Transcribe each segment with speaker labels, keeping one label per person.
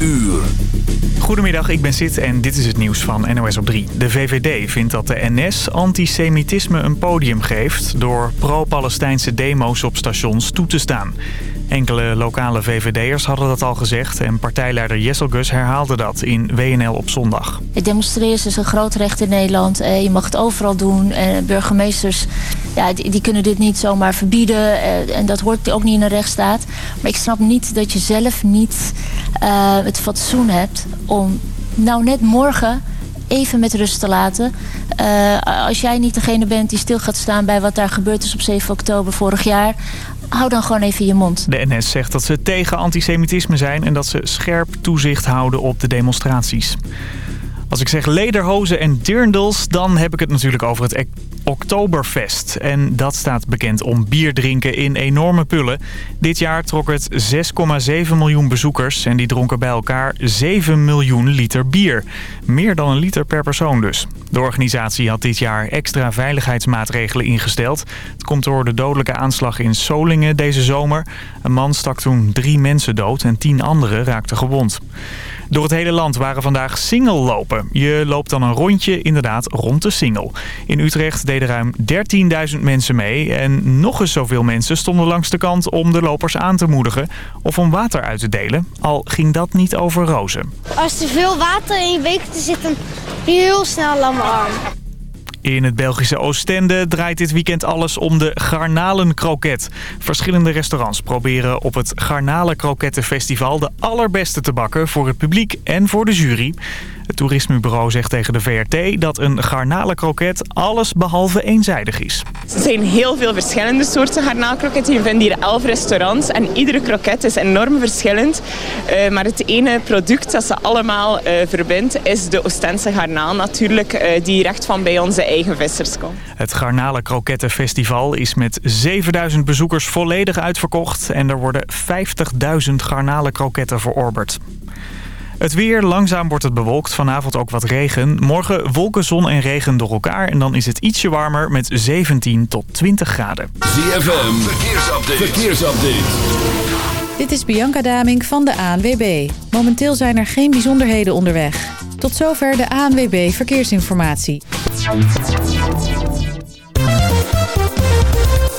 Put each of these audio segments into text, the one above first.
Speaker 1: uur.
Speaker 2: Goedemiddag, ik ben Sid en dit is het nieuws van NOS op 3. De VVD vindt dat de NS antisemitisme een podium geeft... door pro-Palestijnse demo's op stations toe te staan. Enkele lokale VVD'ers hadden dat al gezegd... en partijleider Jessel Gus herhaalde dat in WNL op zondag.
Speaker 3: Het demonstreren is een groot recht in Nederland. Eh, je mag het overal doen. En burgemeesters ja, die, kunnen dit niet zomaar verbieden. Eh, en dat hoort ook niet in een rechtsstaat. Maar ik snap niet dat je zelf niet het fatsoen hebt... om nou net morgen even met rust te laten. Als jij niet degene bent die stil gaat staan bij wat daar gebeurd is op 7 oktober vorig jaar hou dan gewoon even je mond.
Speaker 2: De NS zegt dat ze tegen antisemitisme zijn... en dat ze scherp toezicht houden op de demonstraties. Als ik zeg lederhozen en dirndels, dan heb ik het natuurlijk over het Oktoberfest. En dat staat bekend om bier drinken in enorme pullen. Dit jaar trok het 6,7 miljoen bezoekers en die dronken bij elkaar 7 miljoen liter bier. Meer dan een liter per persoon dus. De organisatie had dit jaar extra veiligheidsmaatregelen ingesteld. Het komt door de dodelijke aanslag in Solingen deze zomer. Een man stak toen drie mensen dood en tien anderen raakten gewond. Door het hele land waren vandaag single lopen. Je loopt dan een rondje inderdaad rond de single. In Utrecht deden ruim 13.000 mensen mee. En nog eens zoveel mensen stonden langs de kant om de lopers aan te moedigen. Of om water uit te delen. Al ging dat niet over rozen.
Speaker 4: Als er veel water in je beker zit, dan heel snel lamme arm.
Speaker 2: In het Belgische Oostende draait dit weekend alles om de garnalenkroket. Verschillende restaurants proberen op het Garnalenkroketenfestival de allerbeste te bakken voor het publiek en voor de jury. Het toerismebureau zegt tegen de VRT dat een garnalenkroket alles behalve eenzijdig is.
Speaker 5: Er zijn heel veel verschillende soorten garnalenkroketten. Je vindt hier elf restaurants en iedere kroket is enorm verschillend. Uh, maar het ene product dat ze allemaal uh, verbindt is de Oostense garnaal natuurlijk, uh, die recht van bij onze eigen vissers komt.
Speaker 2: Het Garnalenkrokettenfestival is met 7000 bezoekers volledig uitverkocht en er worden 50.000 garnalenkroketten verorberd. Het weer, langzaam wordt het bewolkt. Vanavond ook wat regen. Morgen wolken, zon en regen door elkaar. En dan is het ietsje warmer met 17 tot 20 graden.
Speaker 1: ZFM, verkeersupdate. verkeersupdate.
Speaker 6: Dit is Bianca Daming van de ANWB. Momenteel zijn er geen bijzonderheden onderweg. Tot zover de ANWB Verkeersinformatie.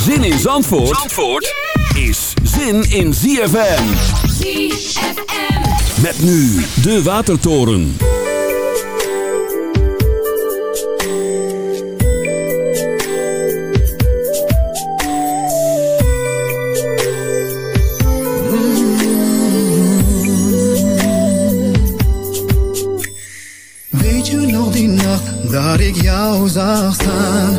Speaker 1: Zin in Zandvoort, Zandvoort is zin in ZFM.
Speaker 7: ZFM.
Speaker 1: Met nu de Watertoren.
Speaker 8: Weet je nog die nacht dat ik jou zag staan?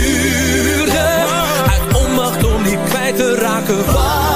Speaker 9: gevaar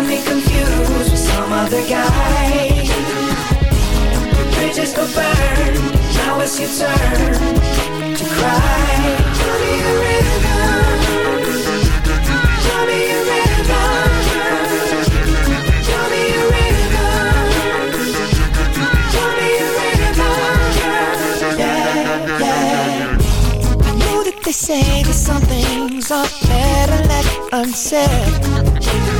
Speaker 9: have me confused With some other guy bridges go burn. Now it's your turn to cry. Me a me a me a me a. Yeah, yeah. I know that they say that some things are better left unsaid.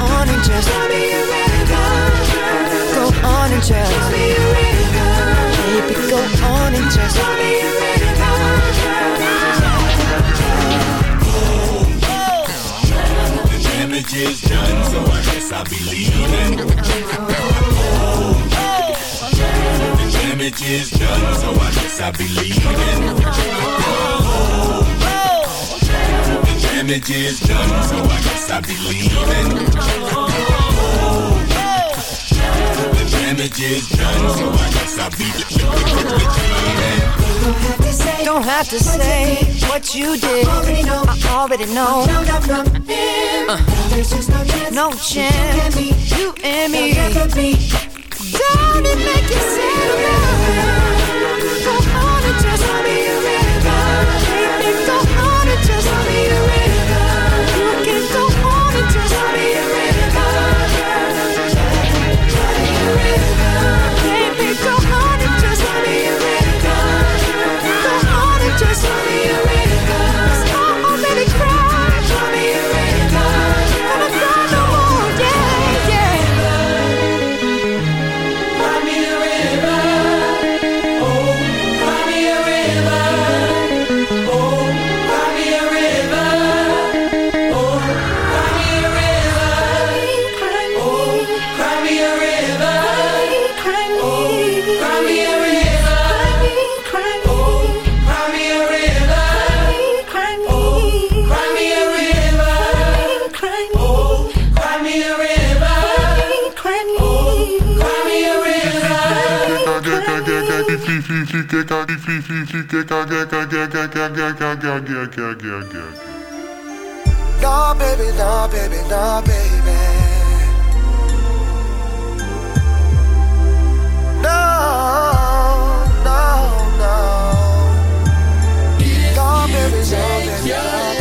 Speaker 9: On and just tell me a rhythm. Go on and just tell me a rhythm. Baby, go on and just tell me a
Speaker 10: The damage is done, so I guess I'll be leaving. The damage is done, so I guess I'll be leaving. Damage is done, so I guess I'll be leaving. The damage is done, so I guess I'll be leaving.
Speaker 9: Don't have to say what you did. I already know. I already know. Uh, no chance. You and me. Don't it make you sad enough?
Speaker 8: Nah, baby, nah, baby, nah, baby. No, no, no. Nah, baby, nah, baby, nah,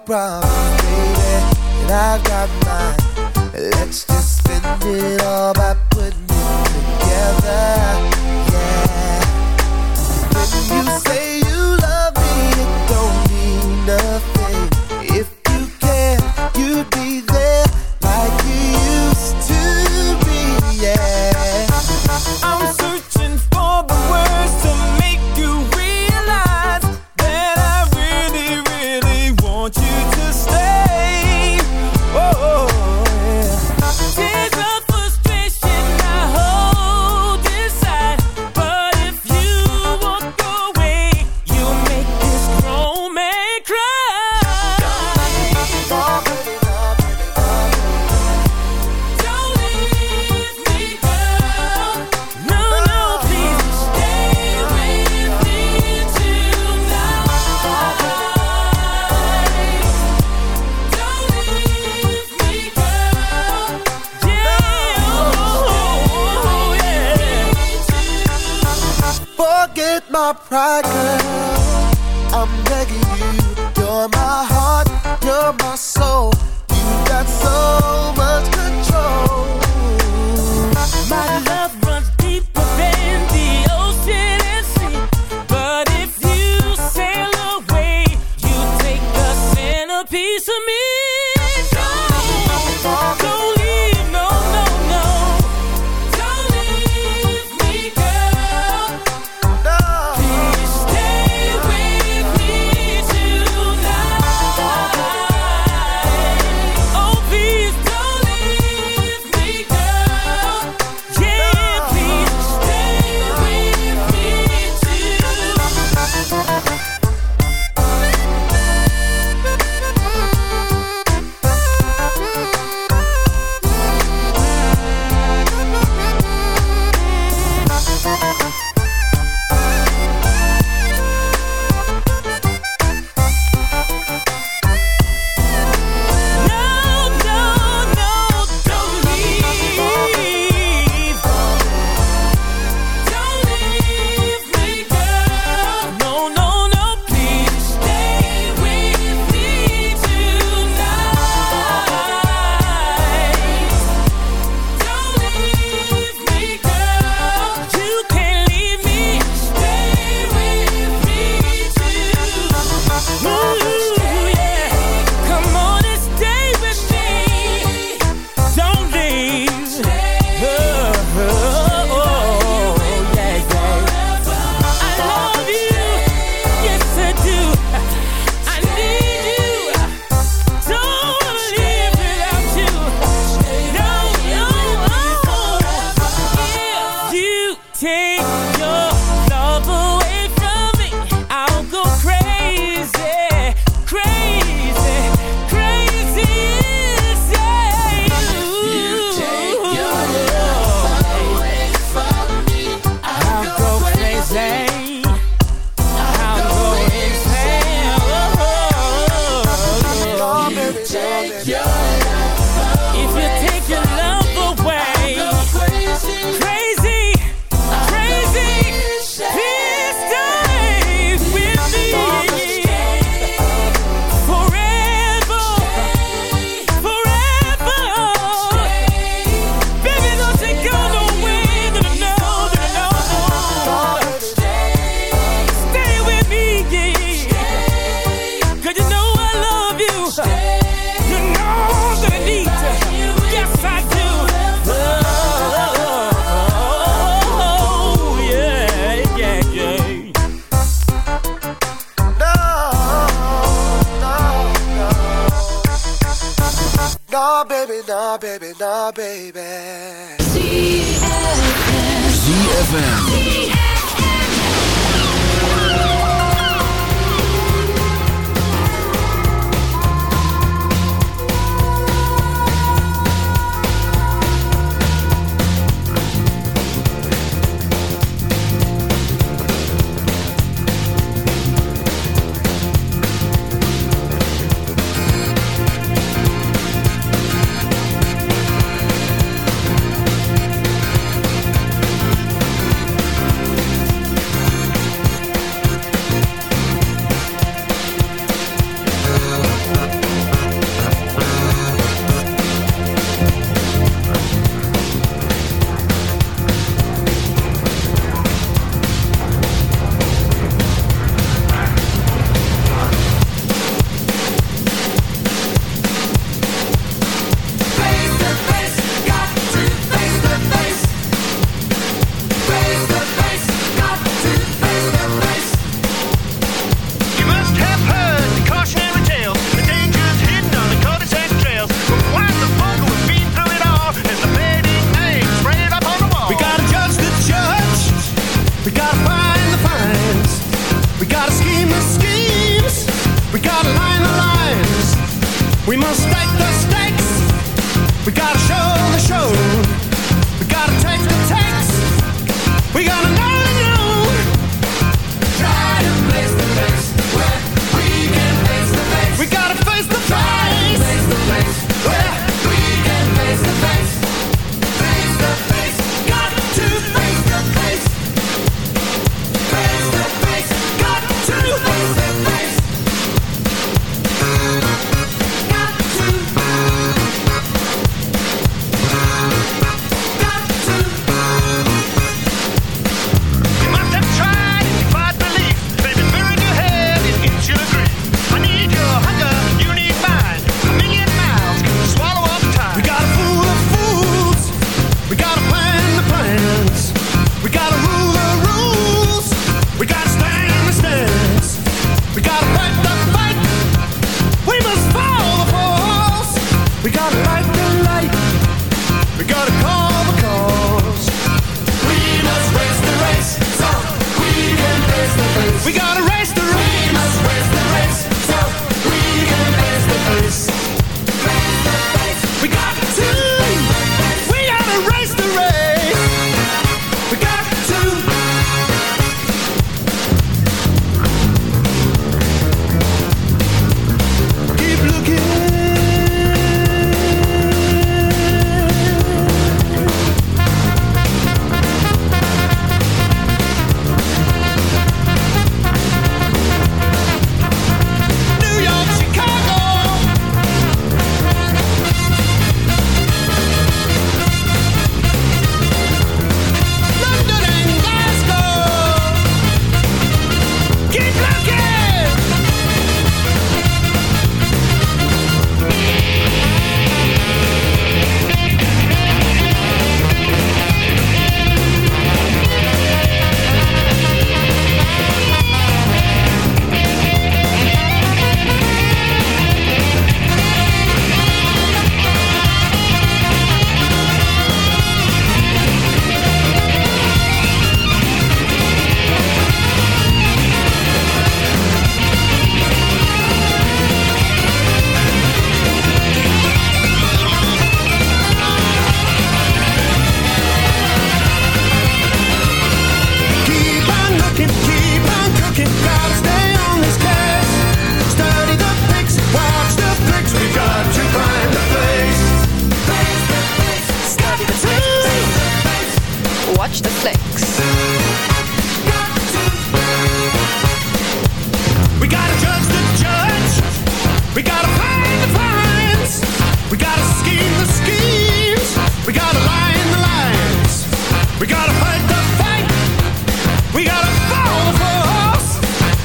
Speaker 11: problem.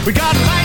Speaker 11: We got light.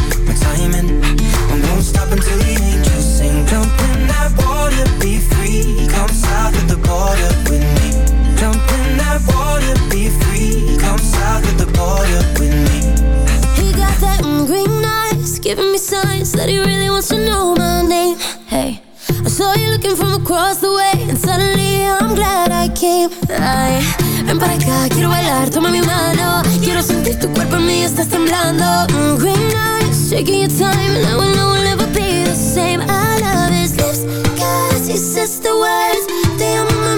Speaker 12: Come south of the border with me.
Speaker 7: He got that green eyes, giving me signs that he really wants to know my name. Hey, I saw you looking from across the way, and suddenly I'm glad I came. Ay, ven para acá, quiero bailar, toma mi mano. Quiero sentir. Mm, I will know we'll never be the same. I love his lips, cause he says the words. Te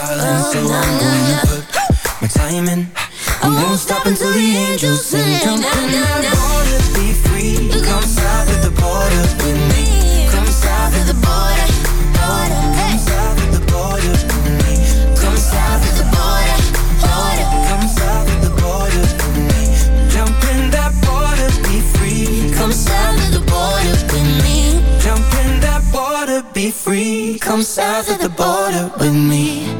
Speaker 12: darling. So I'm gonna put my time in. I won't stop until the angels sing. Jump in that water, be free. Come south of the border with me. Come south of the border, border. Come south of the border with me. Come south of the border, border. Come south of the border with me. Jump in that water, be free.
Speaker 7: Come south of the border with me.
Speaker 12: Jump in that water, be free. Come south of the border with me.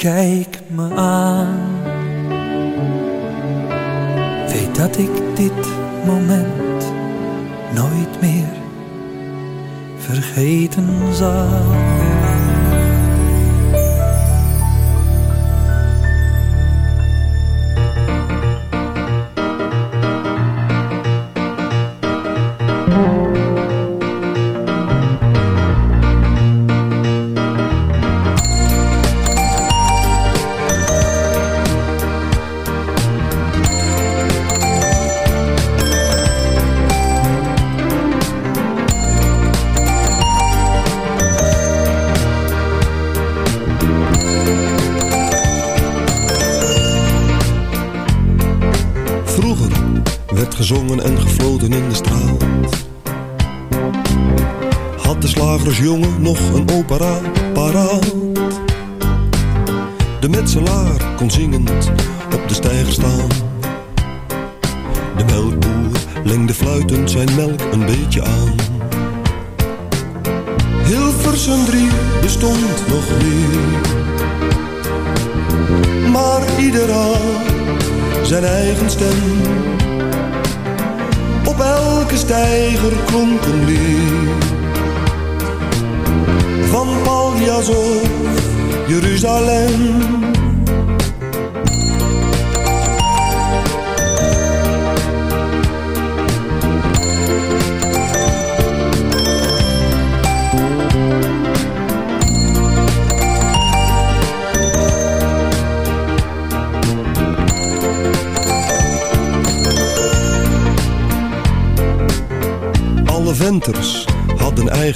Speaker 13: okay.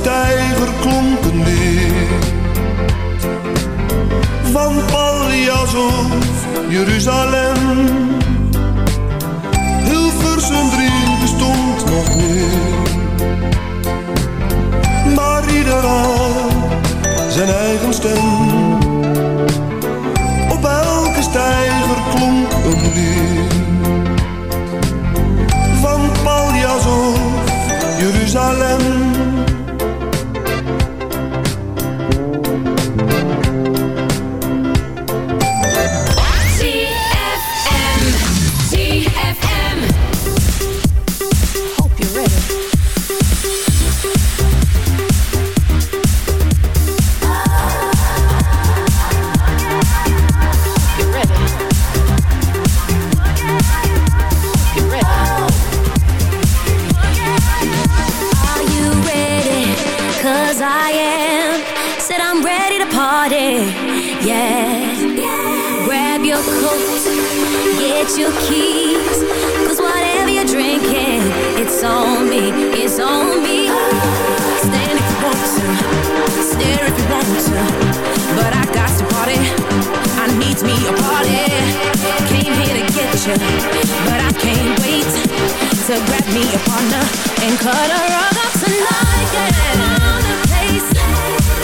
Speaker 13: stijger klonk neer. Van Pallias of Jeruzalem, Hilversum drie bestond nog meer. Maar ieder had zijn eigen stem.
Speaker 7: attention But I can't wait to grab me a partner And cut her rug up tonight, yeah Found a place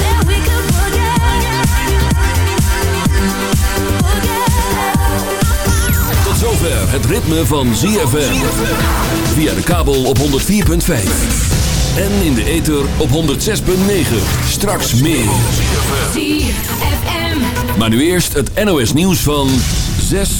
Speaker 7: that we could forget
Speaker 1: Tot zover het ritme van ZFM Via de kabel op 104.5 en in de ether op 106.9. Straks meer. Maar nu eerst het NOS nieuws van 6.